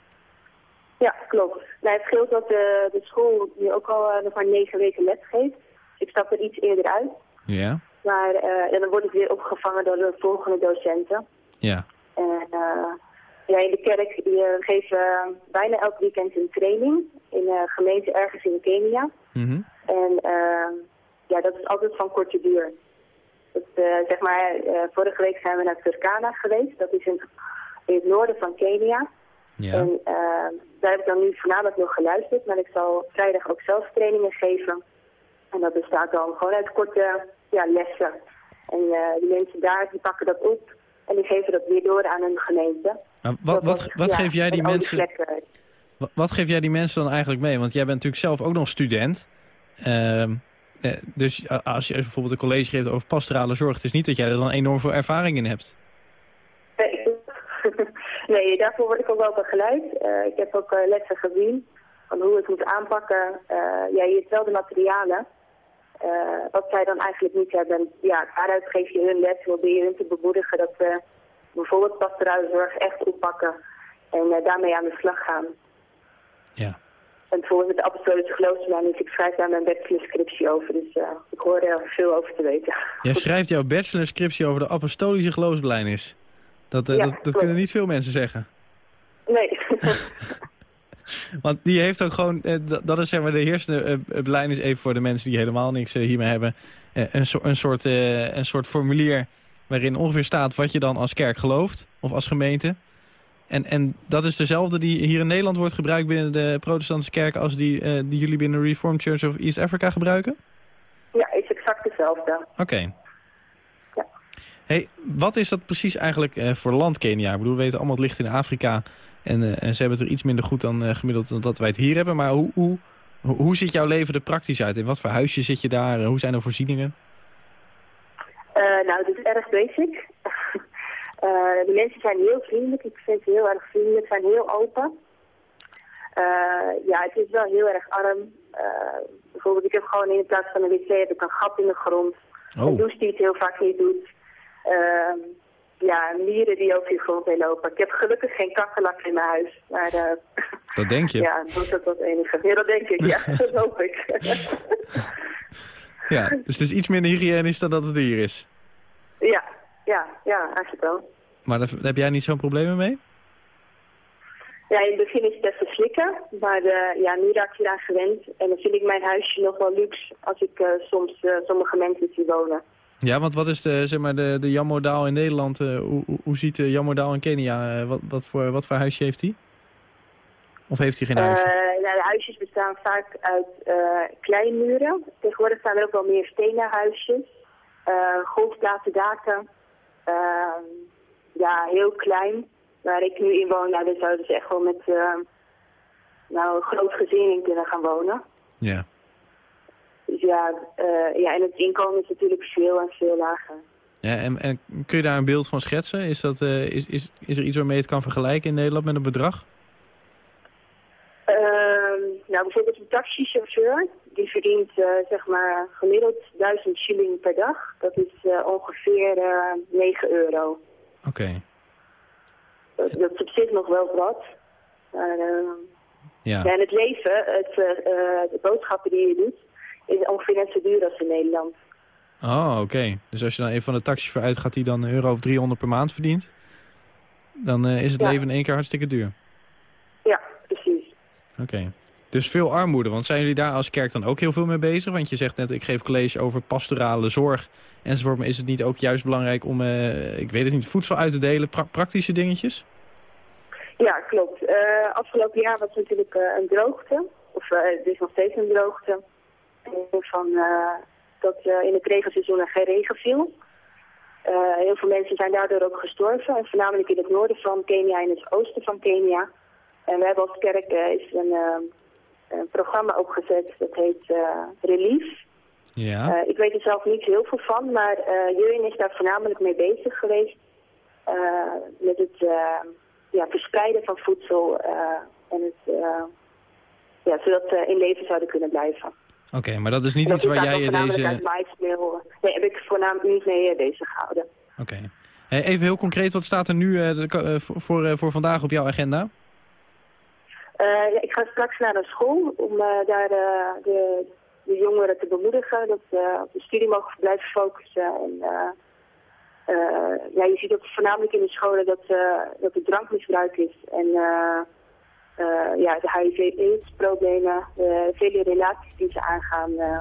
Ja, klopt. Nou, het scheelt dat de, de school nu ook al eh, nog maar negen weken les geeft. Dus ik stap er iets eerder uit. Ja, Maar eh, ja, dan wordt het weer opgevangen door de volgende docenten. Ja. En eh, ja, in de kerk eh, geven uh, bijna elk weekend een training in een gemeente ergens in Kenia. Mhm. En uh, ja, dat is altijd van korte duur. Dat, uh, zeg maar, uh, vorige week zijn we naar Turkana geweest. Dat is in, in het noorden van Kenia. Ja. En daar heb ik dan nu voornamelijk nog geluisterd. Maar ik zal vrijdag ook zelf trainingen geven. En dat bestaat dan gewoon uit korte ja, lessen. En die mensen daar die pakken dat op. En die geven dat weer door aan hun gemeente. Wat, wat, wat ja, geef jij die mensen... Wat, wat geef jij die mensen dan eigenlijk mee? Want jij bent natuurlijk zelf ook nog student. Ehm, eh, dus a- als je bijvoorbeeld een college geeft over pastorale zorg... het is niet dat jij er dan enorm veel ervaring in hebt. Nee, daarvoor word ik ook wel begeleid. Uh, ik heb ook uh, lessen gezien van hoe het moet aanpakken. Uh, ja, je hebt wel de materialen. Wat zij dan eigenlijk niet hebben. Ja, daaruit geef je hun les. Probeer je hun te bemoedigen dat we bijvoorbeeld pastorale zorg echt oppakken. En daarmee aan de slag gaan. Ja. En bijvoorbeeld de apostolische geloofsbelijdenis, ik schrijf daar mijn bachelorscriptie over. Dus uh, ik hoor er veel over te weten. Jij schrijft jouw bachelorscriptie over de apostolische geloofsbelijdenis. Dat, Ja, dat, dat kunnen niet veel mensen zeggen. Nee. [LAUGHS] Want die heeft ook gewoon, eh, dat- is zeg maar de heersende eh, belijdenis even voor de mensen die helemaal niks eh, hiermee hebben. Eh, een, so een, soort, eh, een soort formulier waarin ongeveer staat wat je dan als kerk gelooft of als gemeente. En, en dat is dezelfde die hier in Nederland wordt gebruikt binnen de protestantse kerk als die, eh, die jullie binnen Reformed Church of East Africa gebruiken? ja, is exact hetzelfde. Oké. Hey, wat is dat precies eigenlijk eh, voor land Kenia? Ik bedoel, we weten allemaal het ligt in Afrika. En, eh, en ze hebben het er iets minder goed dan eh, gemiddeld dan dat wij het hier hebben. Maar hoe, hoe, hoe ziet jouw leven er praktisch uit? In wat voor huisje zit je daar? Hoe zijn er voorzieningen? Nou, het is erg basic. [LAUGHS] De mensen zijn heel vriendelijk. Ik vind ze heel erg vriendelijk. zijn heel open. Ja, het is wel heel erg arm. Bijvoorbeeld, ik heb gewoon in plaats van een wc heb ik een gat in de grond. Een Oh, douche die het heel vaak niet doet. Uh, ja, mieren die over je grond heen lopen. Ik heb gelukkig geen kakkelak in mijn huis. Maar uh, [LAUGHS] dat denk je. [LAUGHS] ja, dat is dat het enige. Ja, dat denk ik. Ja, [LAUGHS] dat hoop ik. Ja, dus het is iets minder hygiënisch dan dat het hier is. ja, ja, ja, eigenlijk wel. Maar daar, heb jij niet zo'n probleem mee? Ja, in het begin is het even slikken, maar uh, ja, nu raak je daar gewend. En dan vind ik mijn huisje nog wel luxe als ik uh, soms sommige mensen zie wonen. Ja, want wat is de, zeg maar, de, de jammodaal in Nederland? Uh, hoe, hoe, ziet de jammodaal in Kenia? Uh, wat, wat, voor, wat voor huisje heeft hij? Of heeft hij geen huisje? Uh, nou, de huisjes bestaan vaak uit kleinmuren. Tegenwoordig staan er ook wel meer stenen huisjes. Golfplaten daken. Uh, ja, heel klein. Waar ik nu in woon, nou, daar zouden ze echt wel met nou, een groot gezin in kunnen gaan wonen. Ja. Dus ja, uh, ja, en het inkomen is natuurlijk veel en veel lager. Ja, en, en kun je daar een beeld van schetsen? Is, dat, uh, is, is, is er iets waarmee je het kan vergelijken in Nederland met een bedrag? Uh, nou, bijvoorbeeld een taxichauffeur, die verdient uh, zeg maar gemiddeld 1000 shilling per dag. Dat is ongeveer 9 euro. Oké. Okay. Dat, dat is op zich nog wel wat. Maar, ja. ja. En het leven, het, de boodschappen die je doet, is ongeveer net zo duur als in Nederland. Oh, oké. Okay. Dus als je dan even van de taxichauffeur uitgaat die dan een euro of 300 per maand verdient, dan is het ja. leven in één keer hartstikke duur. Ja, precies. Oké. Okay. Dus veel armoede. Want zijn jullie daar als kerk dan ook heel veel mee bezig? Want je zegt net, ik geef college over pastorale zorg enzovoort. Maar is het niet ook juist belangrijk om, uh, ik weet het niet, voedsel uit te delen? Pra praktische dingetjes? Ja, klopt. Uh, afgelopen jaar was natuurlijk een droogte. Of het is nog steeds een droogte. Van, dat in het regenseizoen er geen regen viel. heel veel mensen zijn daardoor ook gestorven. En voornamelijk in het noorden van Kenia en het oosten van Kenia. En we hebben als kerk is een een programma opgezet, dat heet Relief. Ja. Ik weet er zelf niet heel veel van, maar Jurin is daar voornamelijk mee bezig geweest. met het ja, verspreiden van voedsel en het, ja, zodat ze in leven zouden kunnen blijven. Oké, okay, maar dat is niet dat iets waar jij je deze... Uit nee, heb ik voornamelijk niet mee bezig gehouden. Oké. Okay. Even heel concreet, wat staat er nu de, voor, voor vandaag op jouw agenda? Uh, ja, ik ga straks naar een school om uh, daar uh, de de jongeren te bemoedigen. Dat ze op de studie mogen blijven focussen. En, eh, eh, ja, je ziet ook voornamelijk in de scholen dat, eh, dat er drankmisbruik is. En eh, eh, ja, de HIV-AIDS-problemen, vele relaties die ze aangaan. eh,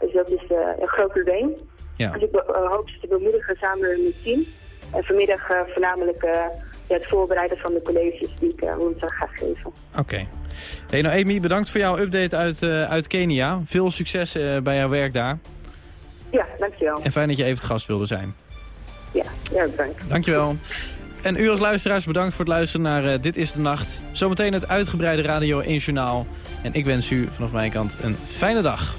dus dat is eh, een groot probleem. Ja. Dus ik eh, hoop ze te bemoedigen samen met team. En vanmiddag eh, voornamelijk eh, het voorbereiden van de colleges die ik eh, woensdag ga geven. Oké. Hey, nou Amy, bedankt voor jouw update uit, eh, uit Kenia. Veel succes eh, bij jouw werk daar. Ja, dankjewel. En fijn dat je even te gast wilde zijn. Ja, ja bedankt. Dankjewel. En u als luisteraars bedankt voor het luisteren naar eh, Dit is de Nacht. Zometeen het uitgebreide Radio 1 Journaal. En ik wens u vanaf mijn kant een fijne dag.